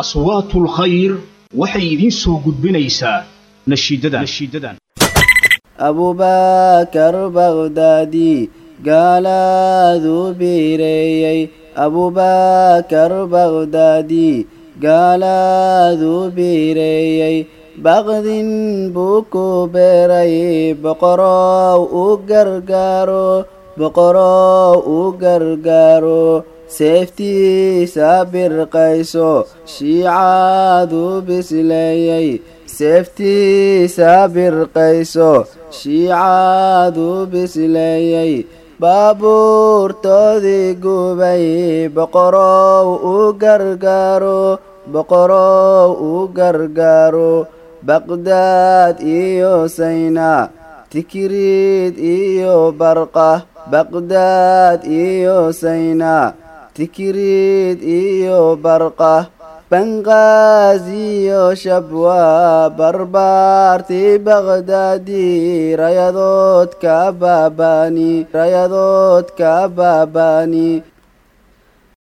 aswaatul khayr waxay idiin soo gudbinaysaa nashiidadan. Abubakar bagdaadi gaalaaduu biireeyey. Abubakar bagdaadi gaalaaduu biireeyey. Baqdin buu ku beeray boqorow u gargaaro boqorow u gargaaro seeftiisa birqayso shiicadu bisleeyey seeftiisa birqayso shiicadu bisleeyey baabuurtoodii gubay boqorow u gargaaro boqorow u gargaaro baqdaad iyo sayna tikriid iyo barqa baqdaad iyo sayna tikriid iyo barqa banqaaziyo shabwa barbaartii baqdaadi rayadoodka baabaani rayadoodka baabaani